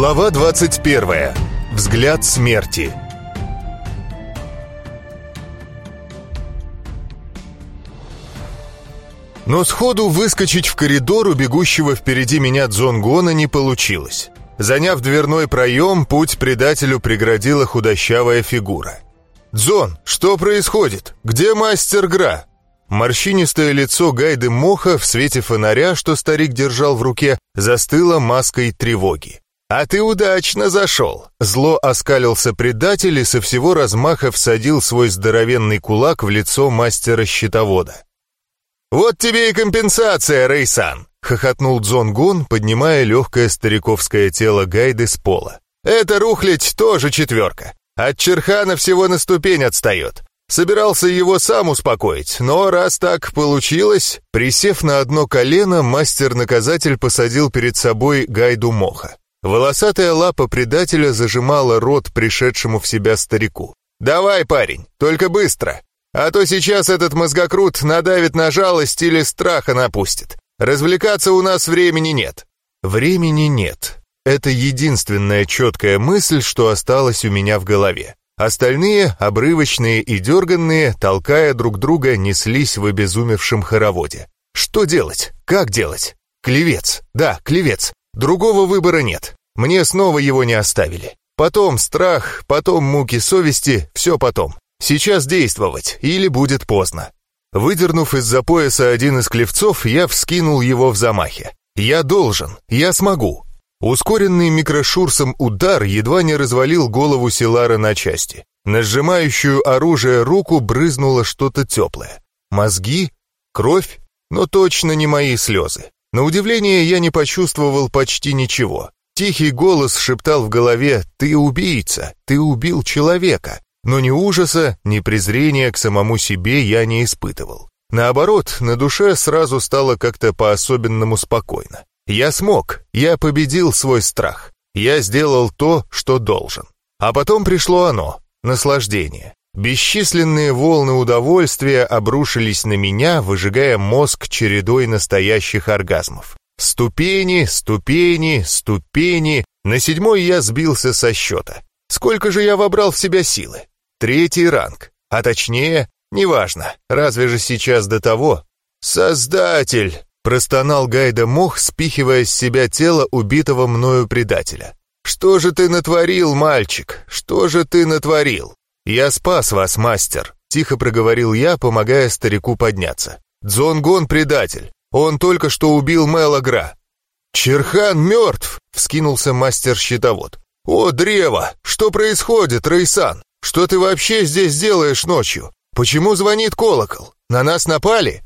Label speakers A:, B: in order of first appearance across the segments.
A: Глава 21. Взгляд смерти. Но сходу выскочить в коридор у бегущего впереди меня Дзонгона не получилось. Заняв дверной проем, путь предателю преградила худощавая фигура. «Дзон, что происходит? Где мастер Гра?» Морщинистое лицо Гайды Моха в свете фонаря, что старик держал в руке, застыло маской тревоги. «А ты удачно зашел!» Зло оскалился предатель и со всего размаха всадил свой здоровенный кулак в лицо мастера-щитовода. «Вот тебе и компенсация, Рейсан!» — хохотнул Дзон Гун, поднимая легкое стариковское тело Гайды с пола. «Это рухлядь тоже четверка. От Черхана всего на ступень отстает. Собирался его сам успокоить, но раз так получилось, присев на одно колено, мастер-наказатель посадил перед собой Гайду Моха. Волосатая лапа предателя зажимала рот пришедшему в себя старику. «Давай, парень, только быстро, а то сейчас этот мозгокрут надавит на жалость или страха напустит. Развлекаться у нас времени нет». «Времени нет». Это единственная четкая мысль, что осталась у меня в голове. Остальные, обрывочные и дерганные, толкая друг друга, неслись в обезумевшем хороводе. Что делать? Как делать? Клевец. Да, клевец. Другого выбора нет. Мне снова его не оставили. Потом страх, потом муки совести, все потом. Сейчас действовать, или будет поздно. Выдернув из-за пояса один из клевцов, я вскинул его в замахе. Я должен, я смогу. Ускоренный микрошурсом удар едва не развалил голову Силара на части. На сжимающую оружие руку брызнуло что-то теплое. Мозги? Кровь? Но точно не мои слезы. На удивление я не почувствовал почти ничего. Тихий голос шептал в голове «Ты убийца, ты убил человека». Но ни ужаса, ни презрения к самому себе я не испытывал. Наоборот, на душе сразу стало как-то по-особенному спокойно. Я смог, я победил свой страх. Я сделал то, что должен. А потом пришло оно, наслаждение. Бесчисленные волны удовольствия обрушились на меня, выжигая мозг чередой настоящих оргазмов. Ступени, ступени, ступени. На седьмой я сбился со счета. Сколько же я вобрал в себя силы? Третий ранг. А точнее, неважно, разве же сейчас до того? Создатель! Простонал Гайда Мох, спихивая с себя тело убитого мною предателя. «Что же ты натворил, мальчик? Что же ты натворил?» «Я спас вас, мастер», — тихо проговорил я, помогая старику подняться. «Дзонгон предатель. Он только что убил Мелагра». «Черхан мертв!» — вскинулся мастер-щитовод. «О, древо! Что происходит, Рейсан? Что ты вообще здесь делаешь ночью? Почему звонит колокол? На нас напали?»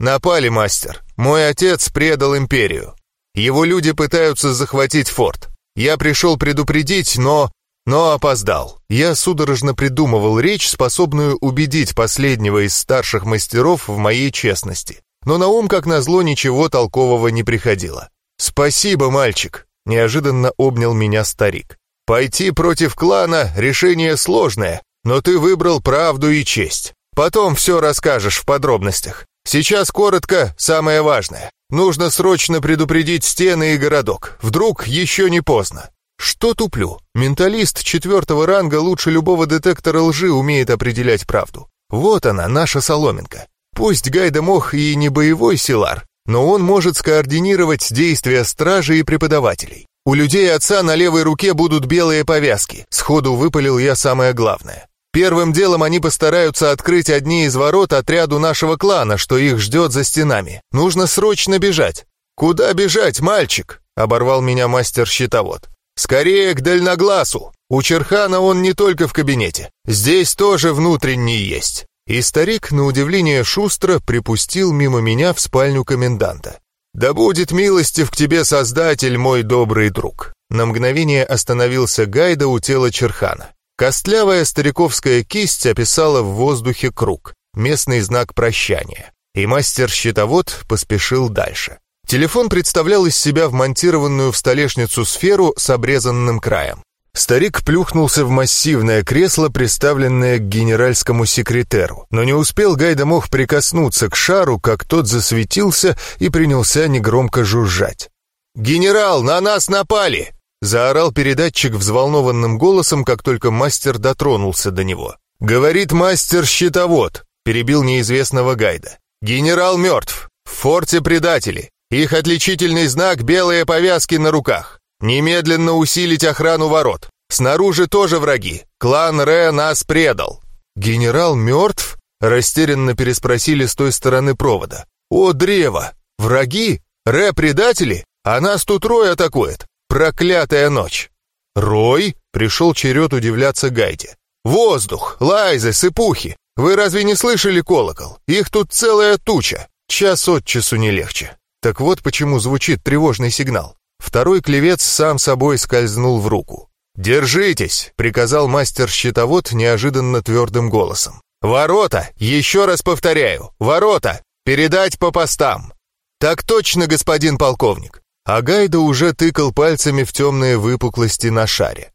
A: «Напали, мастер. Мой отец предал империю. Его люди пытаются захватить форт. Я пришел предупредить, но... но опоздал. Я судорожно придумывал речь, способную убедить последнего из старших мастеров в моей честности. Но на ум, как назло, ничего толкового не приходило. «Спасибо, мальчик», — неожиданно обнял меня старик. «Пойти против клана — решение сложное, но ты выбрал правду и честь. Потом все расскажешь в подробностях. Сейчас коротко, самое важное. Нужно срочно предупредить стены и городок. Вдруг еще не поздно. Что туплю? Менталист четвертого ранга лучше любого детектора лжи умеет определять правду. Вот она, наша соломинка. Пусть Гайда Мох и не боевой силар, но он может скоординировать действия стражи и преподавателей. У людей отца на левой руке будут белые повязки. Сходу выпалил я самое главное. Первым делом они постараются открыть одни из ворот отряду нашего клана, что их ждет за стенами. Нужно срочно бежать. «Куда бежать, мальчик?» — оборвал меня мастер-щитовод. «Скорее к дальногласу. У Черхана он не только в кабинете. Здесь тоже внутренний есть». И старик, на удивление шустро, припустил мимо меня в спальню коменданта. «Да будет милостив к тебе Создатель, мой добрый друг!» На мгновение остановился Гайда у тела Черхана. Костлявая стариковская кисть описала в воздухе круг, местный знак прощания, и мастер-щитовод поспешил дальше. Телефон представлял из себя вмонтированную в столешницу сферу с обрезанным краем. Старик плюхнулся в массивное кресло, приставленное к генеральскому секретеру, но не успел Гайда мог прикоснуться к шару, как тот засветился и принялся негромко жужжать. «Генерал, на нас напали!» заорал передатчик взволнованным голосом, как только мастер дотронулся до него. «Говорит мастер-щитовод», — перебил неизвестного гайда. «Генерал мертв. В форте предатели. Их отличительный знак — белые повязки на руках. Немедленно усилить охрану ворот. Снаружи тоже враги. Клан Ре нас предал». «Генерал мертв?» — растерянно переспросили с той стороны провода. «О, древо! Враги? Ре-предатели? А нас тут Рой атакует! Проклятая ночь!» «Рой?» — пришел черед удивляться Гайде. «Воздух! Лайзы, сыпухи! Вы разве не слышали колокол? Их тут целая туча! Час от часу не легче!» Так вот почему звучит тревожный сигнал. Второй клевец сам собой скользнул в руку. «Держитесь!» — приказал мастер-щитовод неожиданно твердым голосом. «Ворота! Еще раз повторяю! Ворота! Передать по постам!» «Так точно, господин полковник!» А Гайда уже тыкал пальцами в темные выпуклости на шаре.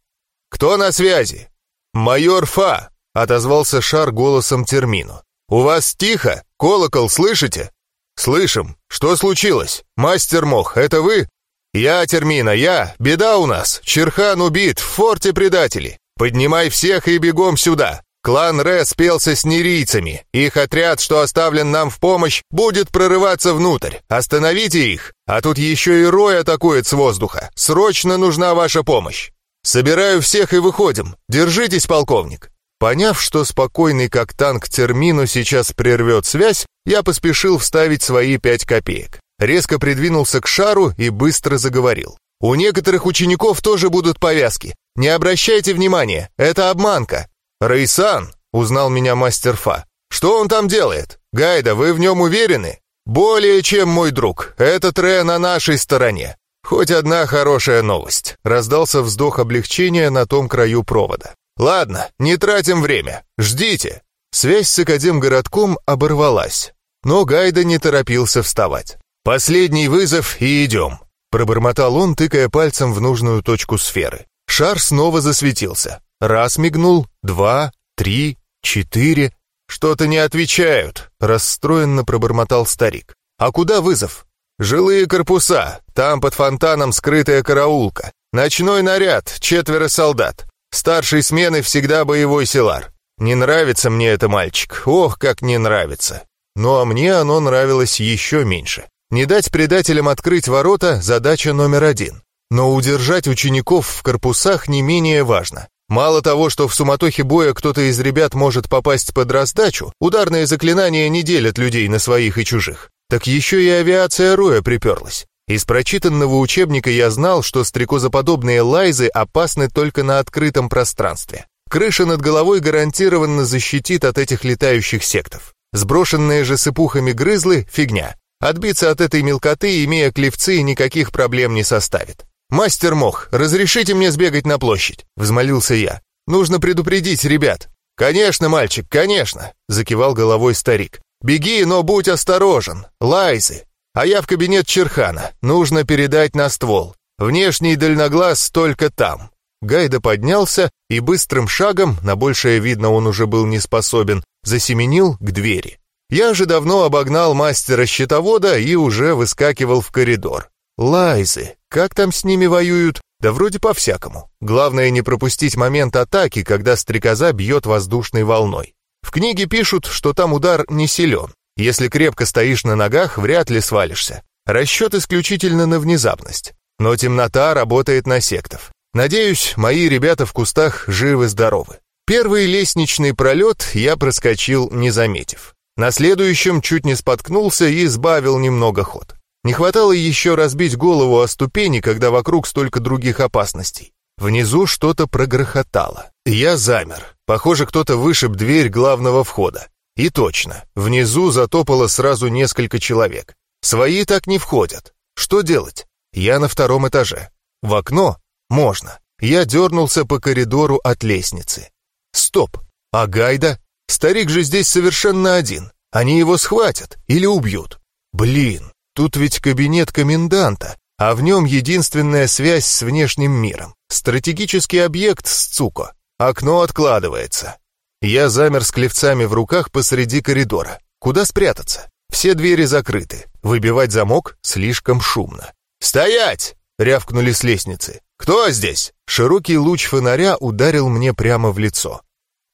A: «Кто на связи?» «Майор Фа!» — отозвался шар голосом термину. «У вас тихо? Колокол слышите?» «Слышим. Что случилось? Мастер Мох, это вы?» «Я, Термина, я. Беда у нас. Черхан убит, в форте предатели. Поднимай всех и бегом сюда. Клан Ре спелся с нерийцами. Их отряд, что оставлен нам в помощь, будет прорываться внутрь. Остановите их. А тут еще и Рой атакует с воздуха. Срочно нужна ваша помощь. Собираю всех и выходим. Держитесь, полковник». Поняв, что спокойный как танк Термину сейчас прервет связь, я поспешил вставить свои пять копеек резко придвинулся к шару и быстро заговорил. «У некоторых учеников тоже будут повязки. Не обращайте внимания, это обманка». «Рейсан», — узнал меня мастер Фа, — «что он там делает? Гайда, вы в нем уверены?» «Более чем, мой друг, этот Ре на нашей стороне. Хоть одна хорошая новость», — раздался вздох облегчения на том краю провода. «Ладно, не тратим время, ждите». Связь с Академгородком оборвалась, но Гайда не торопился вставать. «Последний вызов и идем», — пробормотал он, тыкая пальцем в нужную точку сферы. Шар снова засветился. Раз мигнул, два, три, четыре. «Что-то не отвечают», — расстроенно пробормотал старик. «А куда вызов?» «Жилые корпуса. Там под фонтаном скрытая караулка. Ночной наряд, четверо солдат. Старшей смены всегда боевой селар. Не нравится мне это, мальчик. Ох, как не нравится. Ну а мне оно нравилось еще меньше. Не дать предателям открыть ворота – задача номер один. Но удержать учеников в корпусах не менее важно. Мало того, что в суматохе боя кто-то из ребят может попасть под раздачу, ударные заклинания не делят людей на своих и чужих. Так еще и авиация Роя приперлась. Из прочитанного учебника я знал, что стрекозоподобные лайзы опасны только на открытом пространстве. Крыша над головой гарантированно защитит от этих летающих сектов. Сброшенные же сыпухами грызлы — фигня. Отбиться от этой мелкоты, имея клевцы, никаких проблем не составит. «Мастер Мох, разрешите мне сбегать на площадь?» — взмолился я. «Нужно предупредить ребят». «Конечно, мальчик, конечно!» — закивал головой старик. «Беги, но будь осторожен. Лайзы. А я в кабинет Черхана. Нужно передать на ствол. Внешний дальноглаз только там». Гайда поднялся и быстрым шагом, на большее видно он уже был не способен, засеменил к двери. Я же давно обогнал мастера-щитовода и уже выскакивал в коридор. Лайзы, как там с ними воюют? Да вроде по-всякому. Главное не пропустить момент атаки, когда стрекоза бьет воздушной волной. В книге пишут, что там удар не силен. Если крепко стоишь на ногах, вряд ли свалишься. Расчет исключительно на внезапность. Но темнота работает на сектов. Надеюсь, мои ребята в кустах живы-здоровы. Первый лестничный пролет я проскочил, не заметив. На следующем чуть не споткнулся и сбавил немного ход. Не хватало еще разбить голову о ступени, когда вокруг столько других опасностей. Внизу что-то прогрохотало. Я замер. Похоже, кто-то вышиб дверь главного входа. И точно, внизу затопало сразу несколько человек. Свои так не входят. Что делать? Я на втором этаже. В окно? Можно. Я дернулся по коридору от лестницы. Стоп! А Гайда? Старик же здесь совершенно один. Они его схватят или убьют. Блин, тут ведь кабинет коменданта, а в нем единственная связь с внешним миром. Стратегический объект с Цуко. Окно откладывается. Я замер с клевцами в руках посреди коридора. Куда спрятаться? Все двери закрыты. Выбивать замок слишком шумно. «Стоять!» — рявкнули с лестницы. Кто здесь?» Широкий луч фонаря ударил мне прямо в лицо.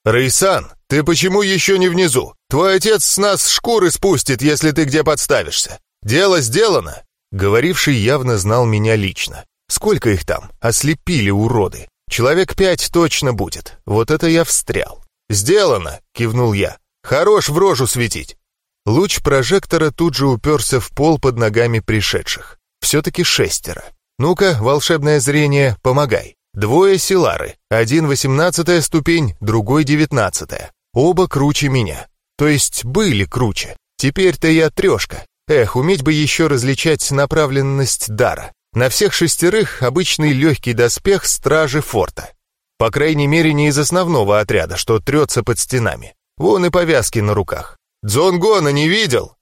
A: «Рейсан, ты почему еще не внизу? Твой отец с нас шкуры спустит, если ты где подставишься. Дело сделано!» Говоривший явно знал меня лично. Сколько их там? Ослепили уроды. Человек пять точно будет. Вот это я встрял. «Сделано!» — кивнул я. «Хорош в рожу светить!» Луч прожектора тут же уперся в пол под ногами пришедших. Все-таки шестеро. Ну-ка, волшебное зрение, помогай. Двое силары. Один восемнадцатая ступень, другой девятнадцатая. Оба круче меня. То есть были круче. Теперь-то я трешка. Эх, уметь бы еще различать направленность дара. На всех шестерых обычный легкий доспех стражи форта. По крайней мере, не из основного отряда, что трется под стенами. Вон и повязки на руках. Дзонгона не видел?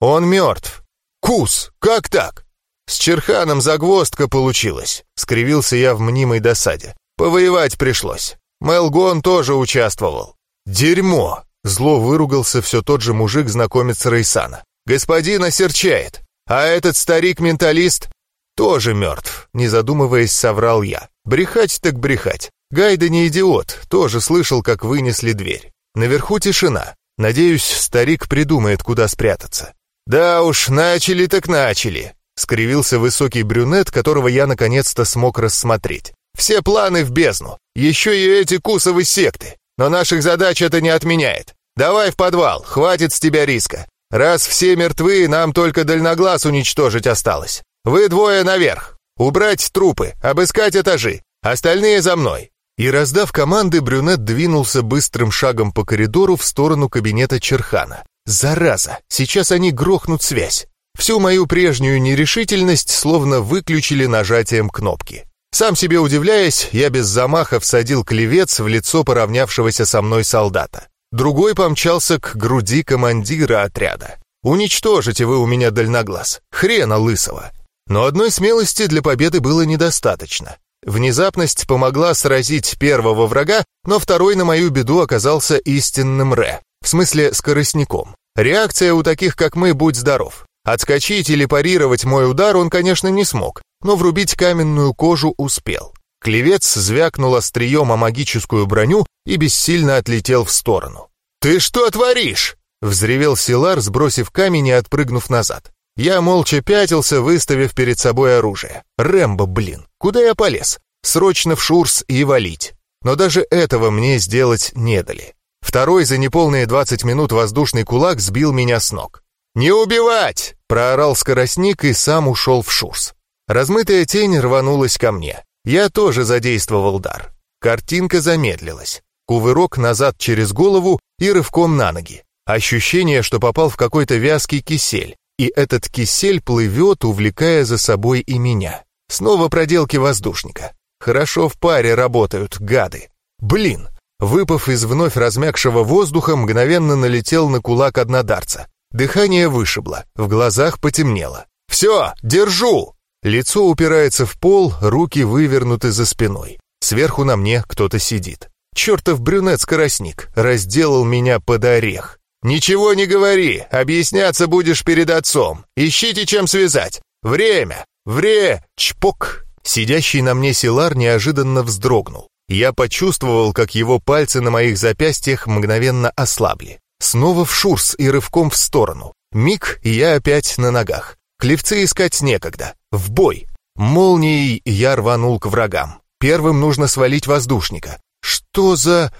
A: Он мертв. Кус, как так? С Черханом загвоздка получилась, скривился я в мнимой досаде. Повоевать пришлось. Мелгон тоже участвовал. Дерьмо! Зло выругался все тот же мужик-знакомец Рейсана. Господин осерчает. А этот старик-менталист тоже мертв, не задумываясь, соврал я. Брехать так брехать. Гайда не идиот, тоже слышал, как вынесли дверь. Наверху тишина. Надеюсь, старик придумает, куда спрятаться. Да уж, начали так начали. Скривился высокий брюнет, которого я наконец-то смог рассмотреть. Все планы в бездну. Еще и эти кусовые секты. Но наших задач это не отменяет. Давай в подвал, хватит с тебя риска. Раз все мертвы, нам только дальноглаз уничтожить осталось. Вы двое наверх. Убрать трупы, обыскать этажи. Остальные за мной». И, раздав команды, брюнет двинулся быстрым шагом по коридору в сторону кабинета Черхана. «Зараза! Сейчас они грохнут связь!» Всю мою прежнюю нерешительность словно выключили нажатием кнопки. Сам себе удивляясь, я без замаха всадил клевец в лицо поравнявшегося со мной солдата. Другой помчался к груди командира отряда. «Уничтожите вы у меня дальноглаз! Хрена лысого!» Но одной смелости для победы было недостаточно. Внезапность помогла сразить первого врага, но второй на мою беду оказался истинным Ре, в смысле скоростником. Реакция у таких, как мы, будь здоров. Отскочить или парировать мой удар он, конечно, не смог, но врубить каменную кожу успел. Клевец звякнул острием о магическую броню и бессильно отлетел в сторону. «Ты что творишь?» — взревел Силар, сбросив камень и отпрыгнув назад. Я молча пятился, выставив перед собой оружие. Рэмбо, блин, куда я полез? Срочно в Шурс и валить. Но даже этого мне сделать не дали. Второй за неполные 20 минут воздушный кулак сбил меня с ног. «Не убивать!» — проорал скоростник и сам ушел в Шурс. Размытая тень рванулась ко мне. Я тоже задействовал дар. Картинка замедлилась. Кувырок назад через голову и рывком на ноги. Ощущение, что попал в какой-то вязкий кисель и этот кисель плывет, увлекая за собой и меня. Снова проделки воздушника. Хорошо в паре работают, гады. Блин! Выпав из вновь размягшего воздуха, мгновенно налетел на кулак однодарца. Дыхание вышибло, в глазах потемнело. «Все, держу!» Лицо упирается в пол, руки вывернуты за спиной. Сверху на мне кто-то сидит. Чертов брюнет-скоростник разделал меня под орех. «Ничего не говори, объясняться будешь перед отцом. Ищите, чем связать. Время! Вре! Чпок!» Сидящий на мне Силар неожиданно вздрогнул. Я почувствовал, как его пальцы на моих запястьях мгновенно ослабли. Снова в шурс и рывком в сторону. Миг, и я опять на ногах. Клевцы искать некогда. В бой. Молнией я рванул к врагам. Первым нужно свалить воздушника. Что за...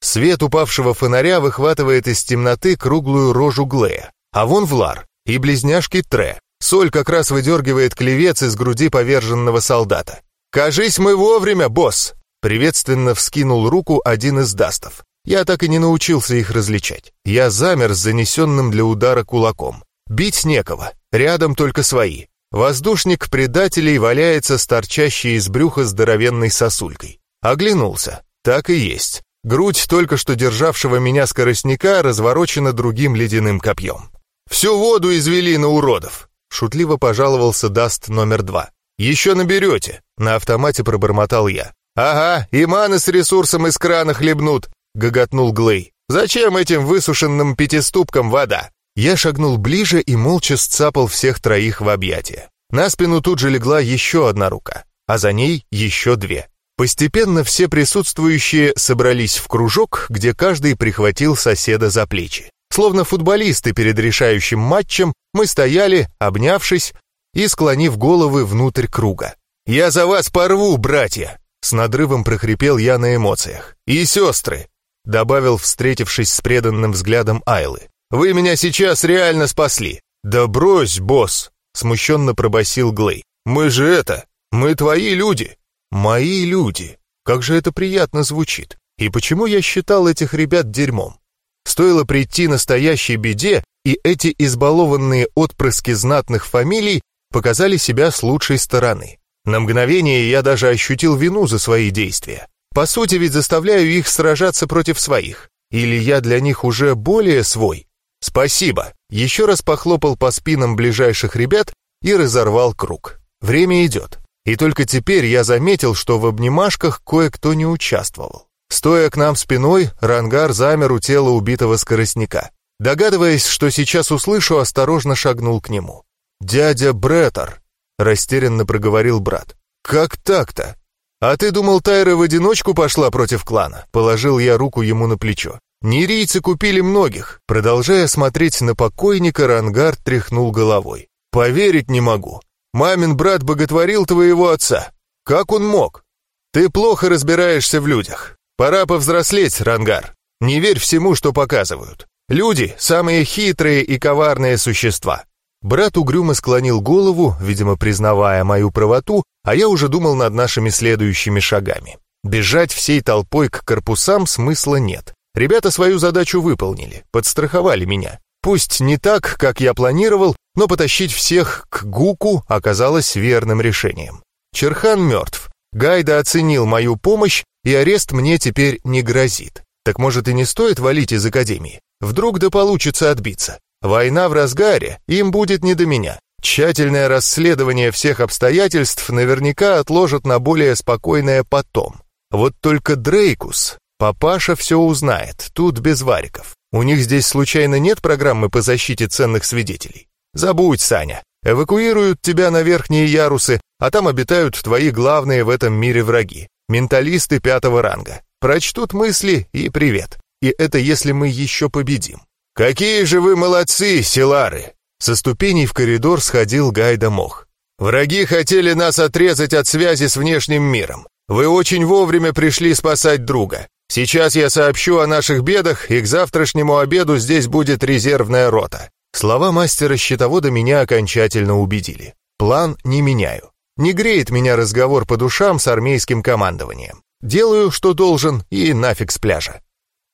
A: Свет упавшего фонаря выхватывает из темноты круглую рожу Глея. А вон Влар и близняшки Тре. Соль как раз выдергивает клевец из груди поверженного солдата. «Кажись, мы вовремя, босс!» Приветственно вскинул руку один из дастов. Я так и не научился их различать. Я замер с занесенным для удара кулаком. Бить некого, рядом только свои. Воздушник предателей валяется с торчащей из брюха здоровенной сосулькой. Оглянулся. Так и есть. Грудь только что державшего меня скоростника разворочена другим ледяным копьем. «Всю воду извели на уродов!» Шутливо пожаловался Даст номер два. «Еще наберете!» На автомате пробормотал я. «Ага, и маны с ресурсом из крана хлебнут!» Гоготнул Глей. «Зачем этим высушенным пятиступкам вода?» Я шагнул ближе и молча сцапал всех троих в объятия. На спину тут же легла еще одна рука. а за ней еще две. Постепенно все присутствующие собрались в кружок, где каждый прихватил соседа за плечи. Словно футболисты перед решающим матчем, мы стояли, обнявшись и склонив головы внутрь круга. «Я за вас порву, братья!» С надрывом прохрипел я на эмоциях. «И сестры!» Добавил, встретившись с преданным взглядом Айлы. «Вы меня сейчас реально спасли!» «Да брось, босс!» Смущенно пробасил Глей. «Мы же это! Мы твои люди!» «Мои люди!» Как же это приятно звучит! И почему я считал этих ребят дерьмом? Стоило прийти настоящей беде, и эти избалованные отпрыски знатных фамилий показали себя с лучшей стороны. На мгновение я даже ощутил вину за свои действия. По сути, ведь заставляю их сражаться против своих. Или я для них уже более свой? Спасибо. Еще раз похлопал по спинам ближайших ребят и разорвал круг. Время идет. И только теперь я заметил, что в обнимашках кое-кто не участвовал. Стоя к нам спиной, Рангар замер у тела убитого скоростника. Догадываясь, что сейчас услышу, осторожно шагнул к нему. «Дядя Бреттер», — растерянно проговорил брат. «Как так-то?» «А ты думал, Тайра в одиночку пошла против клана?» Положил я руку ему на плечо. «Нерийцы купили многих». Продолжая смотреть на покойника, Рангар тряхнул головой. «Поверить не могу. Мамин брат боготворил твоего отца. Как он мог? Ты плохо разбираешься в людях. Пора повзрослеть, Рангар. Не верь всему, что показывают. Люди — самые хитрые и коварные существа. Брат угрюмо склонил голову, видимо, признавая мою правоту, а я уже думал над нашими следующими шагами. Бежать всей толпой к корпусам смысла нет. Ребята свою задачу выполнили, подстраховали меня. Пусть не так, как я планировал, но потащить всех к Гуку оказалось верным решением. Черхан мертв. Гайда оценил мою помощь, и арест мне теперь не грозит. Так может и не стоит валить из академии? Вдруг да получится отбиться. Война в разгаре, им будет не до меня. Тщательное расследование всех обстоятельств наверняка отложат на более спокойное потом. Вот только Дрейкус, папаша все узнает, тут без вариков. У них здесь случайно нет программы по защите ценных свидетелей? Забудь, Саня. Эвакуируют тебя на верхние ярусы, а там обитают твои главные в этом мире враги. Менталисты пятого ранга. Прочтут мысли и привет. И это если мы еще победим. Какие же вы молодцы, Силары! Со ступеней в коридор сходил Гайда Мох. Враги хотели нас отрезать от связи с внешним миром. Вы очень вовремя пришли спасать друга. Сейчас я сообщу о наших бедах, и к завтрашнему обеду здесь будет резервная рота. Слова мастера-счетовода меня окончательно убедили. План не меняю. Не греет меня разговор по душам с армейским командованием. Делаю, что должен, и нафиг с пляжа.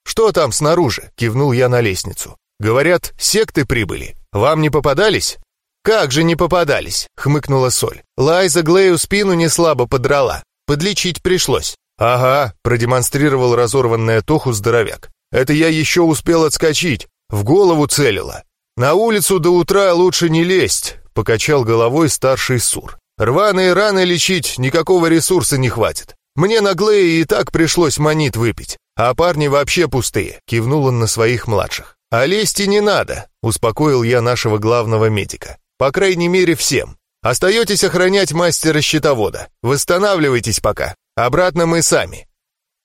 A: «Что там снаружи?» — кивнул я на лестницу. «Говорят, секты прибыли. Вам не попадались?» «Как же не попадались?» — хмыкнула Соль. Лайза Глею спину не слабо подрала. Подлечить пришлось. «Ага», — продемонстрировал разорванное Тоху здоровяк. «Это я еще успел отскочить. В голову целила. На улицу до утра лучше не лезть», — покачал головой старший Сур. «Рваные раны лечить никакого ресурса не хватит. Мне на Глее и так пришлось манит выпить. А парни вообще пустые», — кивнул он на своих младших. «А лезть и не надо», — успокоил я нашего главного медика. «По крайней мере, всем. Остаетесь охранять мастера-щитовода. Восстанавливайтесь пока. Обратно мы сами».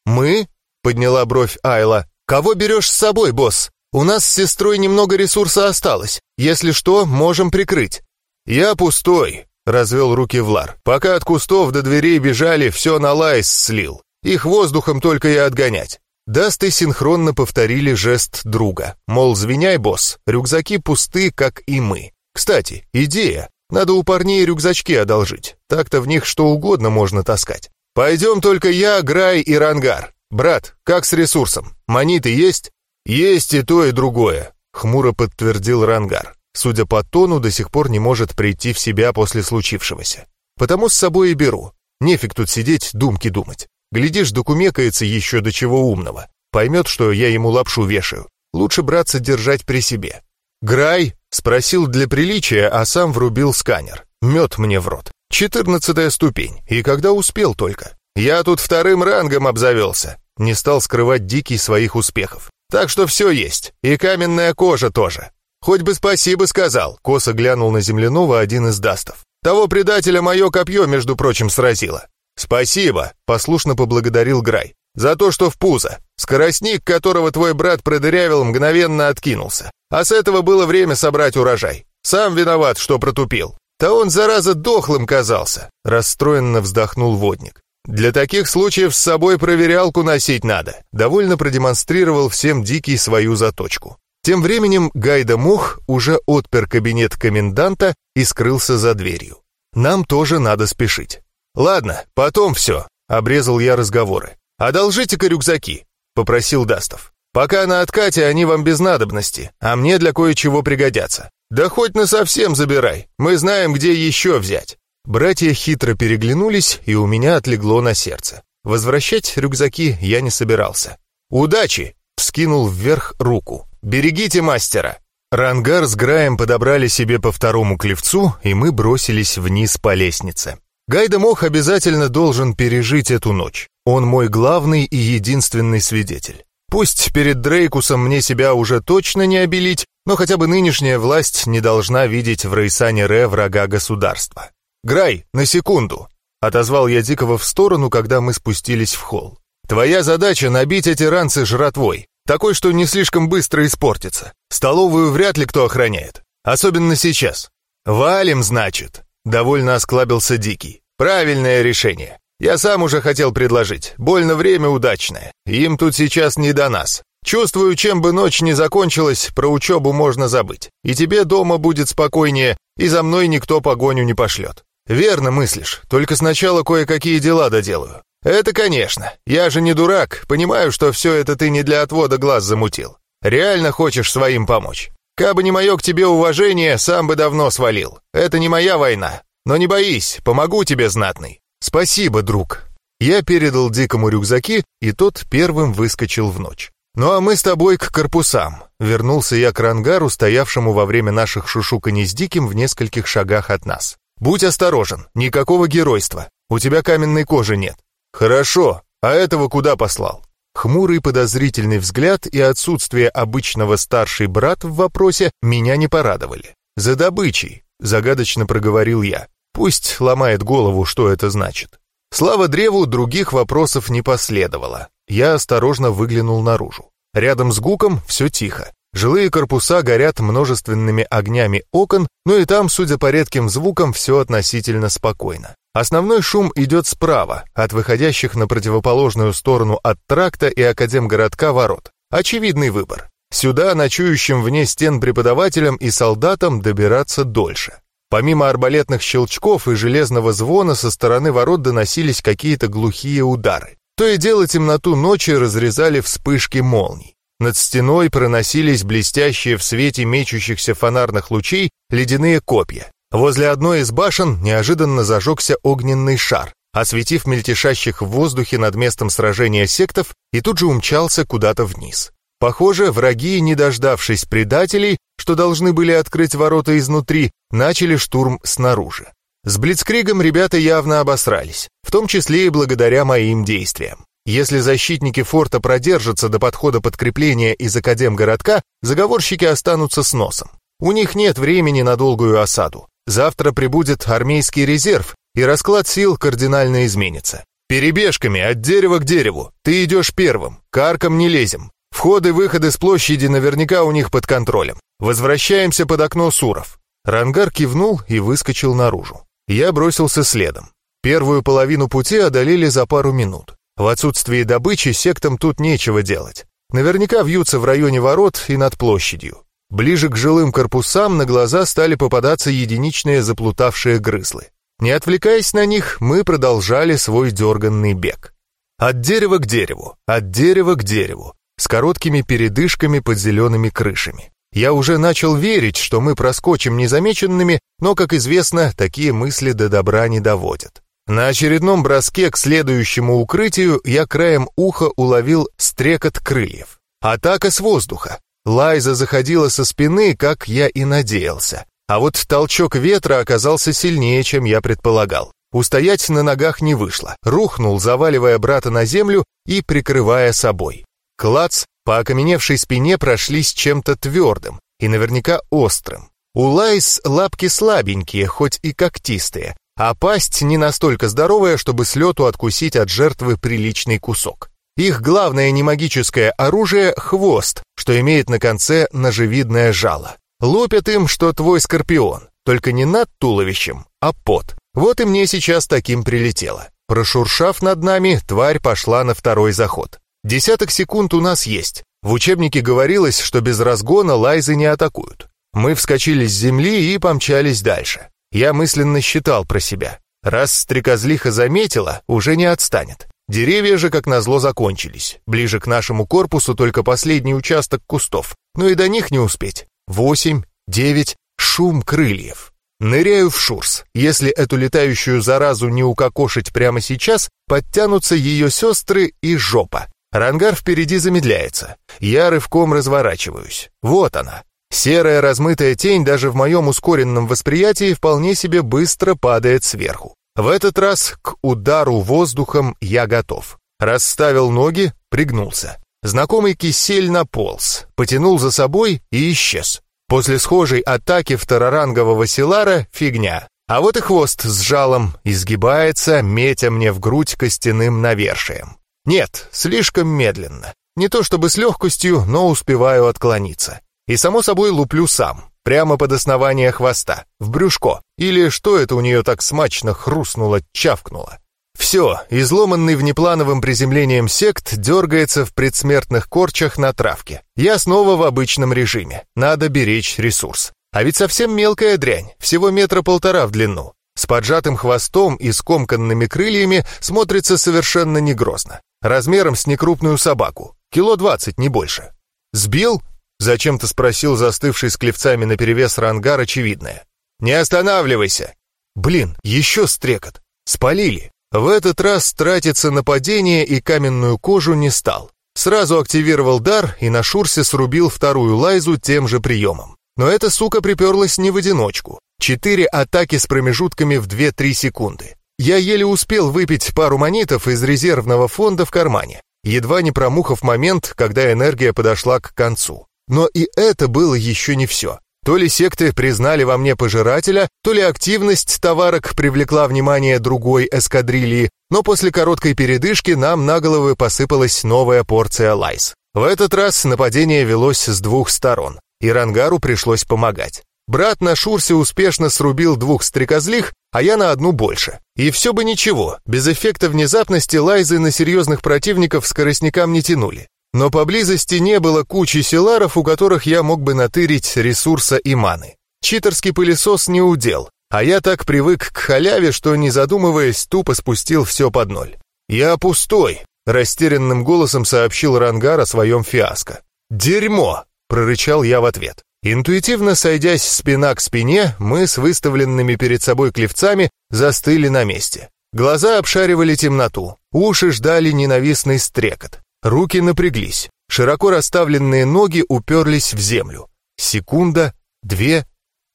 A: «Мы?» — подняла бровь Айла. «Кого берешь с собой, босс? У нас с сестрой немного ресурса осталось. Если что, можем прикрыть». «Я пустой», — развел руки Влар. «Пока от кустов до дверей бежали, все на лайс слил. Их воздухом только и отгонять». Дасты синхронно повторили жест друга. Мол, звеняй, босс, рюкзаки пусты, как и мы. Кстати, идея. Надо у парней рюкзачки одолжить. Так-то в них что угодно можно таскать. «Пойдем только я, Грай и Рангар. Брат, как с ресурсом? Монеты есть?» «Есть и то, и другое», — хмуро подтвердил Рангар. Судя по тону, до сих пор не может прийти в себя после случившегося. «Потому с собой и беру. Нефиг тут сидеть, думки думать. Глядишь, докумекается еще до чего умного. Поймет, что я ему лапшу вешаю. Лучше браться держать при себе». «Грай?» — спросил для приличия, а сам врубил сканер. Мед мне в рот. Четырнадцатая ступень. И когда успел только. Я тут вторым рангом обзавелся. Не стал скрывать Дикий своих успехов. Так что все есть. И каменная кожа тоже. Хоть бы спасибо сказал, косо глянул на земляного один из дастов. Того предателя мое копье, между прочим, сразило». «Спасибо», — послушно поблагодарил Грай. «За то, что в пузо. Скоростник, которого твой брат продырявил, мгновенно откинулся. А с этого было время собрать урожай. Сам виноват, что протупил». «Да он, зараза, дохлым казался», — расстроенно вздохнул водник. «Для таких случаев с собой проверялку носить надо», — довольно продемонстрировал всем Дикий свою заточку. Тем временем Гайда Мох уже отпер кабинет коменданта и скрылся за дверью. «Нам тоже надо спешить». «Ладно, потом все», — обрезал я разговоры. «Одолжите-ка рюкзаки», — попросил Дастов. «Пока на откате они вам без надобности, а мне для кое-чего пригодятся. Да хоть на совсем забирай, мы знаем, где еще взять». Братья хитро переглянулись, и у меня отлегло на сердце. Возвращать рюкзаки я не собирался. «Удачи!» — вскинул вверх руку. «Берегите мастера!» Рангар с Граем подобрали себе по второму клевцу, и мы бросились вниз по лестнице. Гайда Мох обязательно должен пережить эту ночь. Он мой главный и единственный свидетель. Пусть перед Дрейкусом мне себя уже точно не обелить, но хотя бы нынешняя власть не должна видеть в Рейсане Ре врага государства. «Грай, на секунду!» — отозвал я Дикого в сторону, когда мы спустились в холл. «Твоя задача — набить эти ранцы жратвой, такой, что не слишком быстро испортится. Столовую вряд ли кто охраняет, особенно сейчас. Валим, значит!» — довольно осклабился Дикий. «Правильное решение. Я сам уже хотел предложить. Больно время удачное. Им тут сейчас не до нас. Чувствую, чем бы ночь не закончилась, про учебу можно забыть. И тебе дома будет спокойнее, и за мной никто погоню не пошлет. Верно мыслишь, только сначала кое-какие дела доделаю. Это, конечно. Я же не дурак, понимаю, что все это ты не для отвода глаз замутил. Реально хочешь своим помочь. Кабы не мое к тебе уважение, сам бы давно свалил. Это не моя война. Но не боись, помогу тебе, знатный. Спасибо, друг. Я передал Дикому рюкзаки, и тот первым выскочил в ночь. «Ну а мы с тобой к корпусам», — вернулся я к рангару, стоявшему во время наших шушуканий с Диким в нескольких шагах от нас. «Будь осторожен, никакого геройства, у тебя каменной кожи нет». «Хорошо, а этого куда послал?» Хмурый подозрительный взгляд и отсутствие обычного старший брат в вопросе меня не порадовали. «За добычей», — загадочно проговорил я. «Пусть ломает голову, что это значит». Слава древу, других вопросов не последовало. Я осторожно выглянул наружу. Рядом с гуком все тихо. Жилые корпуса горят множественными огнями окон, но и там, судя по редким звукам, все относительно спокойно. Основной шум идет справа, от выходящих на противоположную сторону от тракта и академгородка ворот. Очевидный выбор. Сюда, ночующим вне стен преподавателям и солдатам, добираться дольше. Помимо арбалетных щелчков и железного звона со стороны ворот доносились какие-то глухие удары. То и дело темноту ночи разрезали вспышки молний. Над стеной проносились блестящие в свете мечущихся фонарных лучей ледяные копья. Возле одной из башен неожиданно зажегся огненный шар, осветив мельтешащих в воздухе над местом сражения сектов и тут же умчался куда-то вниз. Похоже, враги, не дождавшись предателей, что должны были открыть ворота изнутри, начали штурм снаружи. С Блицкригом ребята явно обосрались, в том числе и благодаря моим действиям. Если защитники форта продержатся до подхода подкрепления из Академгородка, заговорщики останутся с носом. У них нет времени на долгую осаду. Завтра прибудет армейский резерв, и расклад сил кардинально изменится. Перебежками от дерева к дереву. Ты идешь первым, к аркам не лезем. Входы-выходы с площади наверняка у них под контролем. Возвращаемся под окно Суров. Рангар кивнул и выскочил наружу. Я бросился следом. Первую половину пути одолели за пару минут. В отсутствии добычи сектам тут нечего делать. Наверняка вьются в районе ворот и над площадью. Ближе к жилым корпусам на глаза стали попадаться единичные заплутавшие грызлы. Не отвлекаясь на них, мы продолжали свой дерганный бег. От дерева к дереву, от дерева к дереву, с короткими передышками под зелеными крышами. Я уже начал верить, что мы проскочим незамеченными, но, как известно, такие мысли до добра не доводят. На очередном броске к следующему укрытию я краем уха уловил стрекот крыльев. Атака с воздуха. Лайза заходила со спины, как я и надеялся. А вот толчок ветра оказался сильнее, чем я предполагал. Устоять на ногах не вышло. Рухнул, заваливая брата на землю и прикрывая собой. Клац, по окаменевшей спине прошлись чем-то твердым и наверняка острым. У лайс лапки слабенькие, хоть и когтистые, а пасть не настолько здоровая, чтобы с лету откусить от жертвы приличный кусок. Их главное немагическое оружие — хвост, что имеет на конце ножевидное жало. Лупят им, что твой скорпион, только не над туловищем, а под. Вот и мне сейчас таким прилетело. Прошуршав над нами, тварь пошла на второй заход. Десяток секунд у нас есть. В учебнике говорилось, что без разгона лайзы не атакуют. Мы вскочили с земли и помчались дальше. Я мысленно считал про себя. Раз стрекозлиха заметила, уже не отстанет. Деревья же, как назло, закончились. Ближе к нашему корпусу только последний участок кустов. Но и до них не успеть. Восемь, девять, шум крыльев. Ныряю в шурс. Если эту летающую заразу не укокошить прямо сейчас, подтянутся ее сестры и жопа. Рангар впереди замедляется. Я рывком разворачиваюсь. Вот она, Серая размытая тень даже в моем ускоренном восприятии вполне себе быстро падает сверху. В этот раз к удару воздухом я готов. Расставил ноги, пригнулся. Знакомый кисель наполз, потянул за собой и исчез. После схожей атаки второрангового Силара фигня. А вот и хвост с жалом изгибается, метя мне в грудь костяным навершием. Нет, слишком медленно. Не то чтобы с легкостью, но успеваю отклониться. И, само собой, луплю сам, прямо под основание хвоста, в брюшко. Или что это у нее так смачно хрустнуло, чавкнуло. Все, изломанный внеплановым приземлением сект дергается в предсмертных корчах на травке. Я снова в обычном режиме. Надо беречь ресурс. А ведь совсем мелкая дрянь, всего метра полтора в длину. С поджатым хвостом и скомканными крыльями смотрится совершенно негрозно. Размером с некрупную собаку. Кило двадцать, не больше. Сбил? Зачем-то спросил застывший с клевцами наперевес рангар очевидное. «Не останавливайся!» «Блин, еще стрекот! Спалили!» В этот раз тратиться на падение и каменную кожу не стал. Сразу активировал дар и на шурсе срубил вторую лайзу тем же приемом. Но эта сука приперлась не в одиночку. Четыре атаки с промежутками в 2-3 секунды. Я еле успел выпить пару монетов из резервного фонда в кармане, едва не промухав момент, когда энергия подошла к концу. Но и это было еще не все. То ли секты признали во мне пожирателя, то ли активность товарок привлекла внимание другой эскадрильи, но после короткой передышки нам на головы посыпалась новая порция лайс. В этот раз нападение велось с двух сторон, и Рангару пришлось помогать. Брат на Шурсе успешно срубил двух стрекозлих, а я на одну больше. И все бы ничего, без эффекта внезапности лайзы на серьезных противников скоростникам не тянули. Но поблизости не было кучи селаров, у которых я мог бы натырить ресурса и маны. Читерский пылесос не удел, а я так привык к халяве, что, не задумываясь, тупо спустил все под ноль. «Я пустой», — растерянным голосом сообщил Рангар о своем фиаско. «Дерьмо!» — прорычал я в ответ. Интуитивно сойдясь спина к спине, мы с выставленными перед собой клевцами застыли на месте. Глаза обшаривали темноту, уши ждали ненавистный стрекот. Руки напряглись, широко расставленные ноги уперлись в землю. Секунда, две,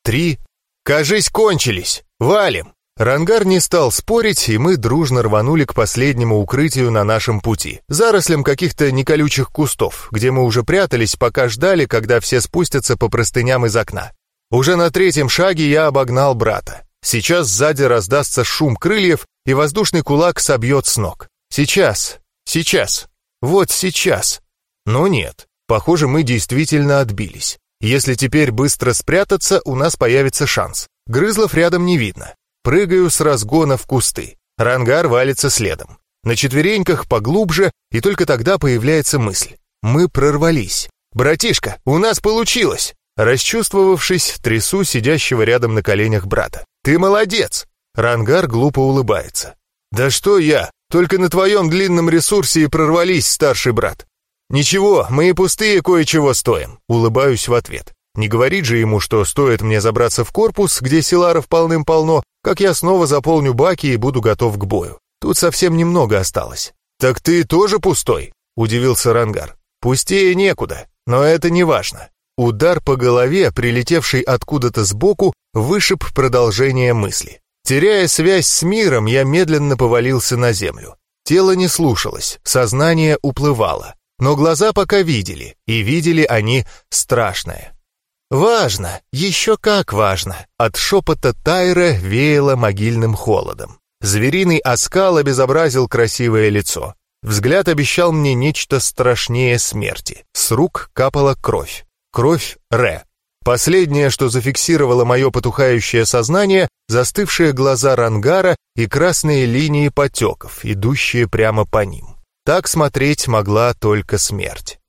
A: три. «Кажись, кончились! Валим!» Рангар не стал спорить, и мы дружно рванули к последнему укрытию на нашем пути, зарослям каких-то неколючих кустов, где мы уже прятались, пока ждали, когда все спустятся по простыням из окна. Уже на третьем шаге я обогнал брата. Сейчас сзади раздастся шум крыльев, и воздушный кулак собьет с ног. Сейчас, сейчас. Вот сейчас. Но нет, похоже, мы действительно отбились. Если теперь быстро спрятаться, у нас появится шанс. Грызлов рядом не видно. Прыгаю с разгона в кусты. Рангар валится следом. На четвереньках поглубже, и только тогда появляется мысль. Мы прорвались. «Братишка, у нас получилось!» Расчувствовавшись, трясу сидящего рядом на коленях брата. «Ты молодец!» Рангар глупо улыбается. «Да что я? Только на твоем длинном ресурсе и прорвались, старший брат. Ничего, мы и пустые кое-чего стоим, улыбаюсь в ответ. Не говорит же ему, что стоит мне забраться в корпус, где селаров полным-полно, как я снова заполню баки и буду готов к бою. Тут совсем немного осталось. «Так ты тоже пустой?» — удивился Рангар. «Пустее некуда, но это не важно». Удар по голове, прилетевший откуда-то сбоку, вышиб продолжение мысли. Теряя связь с миром, я медленно повалился на землю. Тело не слушалось, сознание уплывало. Но глаза пока видели, и видели они страшное. Важно, еще как важно. От шепота Тайра веяло могильным холодом. Звериный оскал обезобразил красивое лицо. Взгляд обещал мне нечто страшнее смерти. С рук капала кровь. Кровь Ре. Последнее, что зафиксировало мое потухающее сознание, застывшие глаза Рангара и красные линии потеков, идущие прямо по ним. Так смотреть могла только смерть.